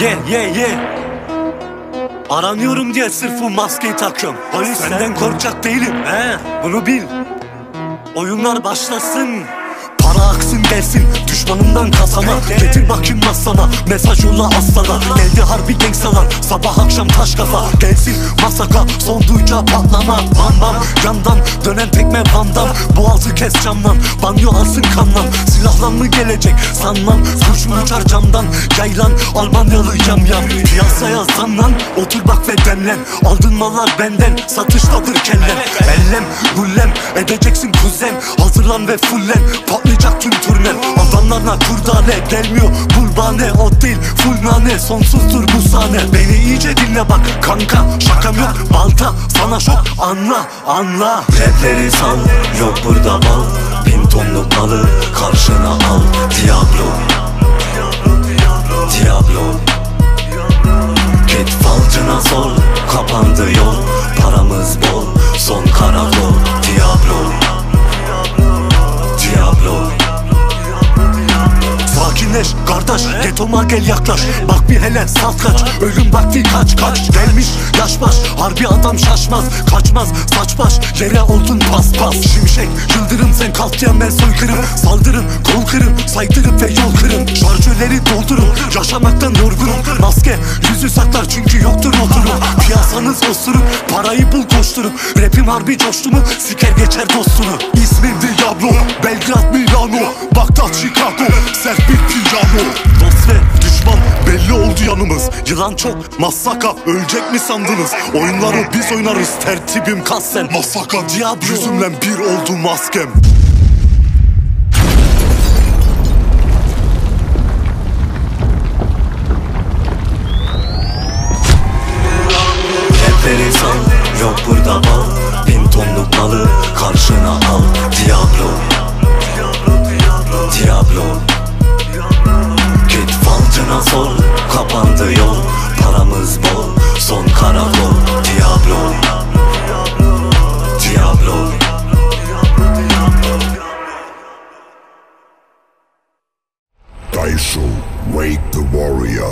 Ye ye ye. Aranıyorum diye sırf bu maskeyi takıyorum. Polis senden korkacak değilim. He. Bunu bil. Oyunlar başlasın Para aksın gelsin düşmanımdan kasana. Getir bakayım masana mesaj yolla aslana. Elde harbi gangstalar sabah akşam taş kafa. Gelsin masaka son duyacağı patlama. Bam bam yandan dönen tekme bandam. Boğazı kes camdan banyo alsın kanlan Silahlan mı gelecek sanmam? Kurşun uçar camdan? Yaylan Almanyalı yam yam. Piyasaya zamlan otur bak ve demlen. Aldın mallar benden satıştadır kellen. Ellem gullem edeceksin kuzen. Hazırlan ve fullen patlayacak tüm turnen Adamlarına kurdane gelmiyor. Bulbane O değil full nane. Sonsuzdur bu sahne. Beni iyice dinle bak kanka. Şakam yok balta. Sana şok. Anla anla. Rapleri sal. Yok burada bal. Bin tonluk malı Sakinleş kardeş Getoma gel yaklaş. Bak bir hele saf kaç Ölüm vakti kaç kaç. Gelmiş yaş baş Harbi adam şaşmaz. Kaçmaz saç baş Yere oldun pas pas Şimşek yıldırım sen kalk diyen ben soykırım Saldırın kol kırın Saydırıp ve yol kırın Şarjörleri doldurun Yaşamaktan yorgunum Maske yüzü saklar çünkü yoktur oturum Piyasanız osuruk Parayı bul koşturun Rapim harbi coştu mu Siker geçer dostunu. İsmim Diablo Belgrad Milano Bagdat Chicago Sert bir pijamo Dost ve düşman belli oldu yanımız. Yılan çok masaka ölecek mi sandınız? Oyunları biz oynarız tertibim kassen Masaka Diablo. Yüzümle bir oldu maskem Yok burada bal Pintonlu balı karşına al. Diablo. Diablo. Git falcına sor. Kapandı yol. Paramız bol. Son karakol. Diablo. Diablo. Daisho, wake the warrior.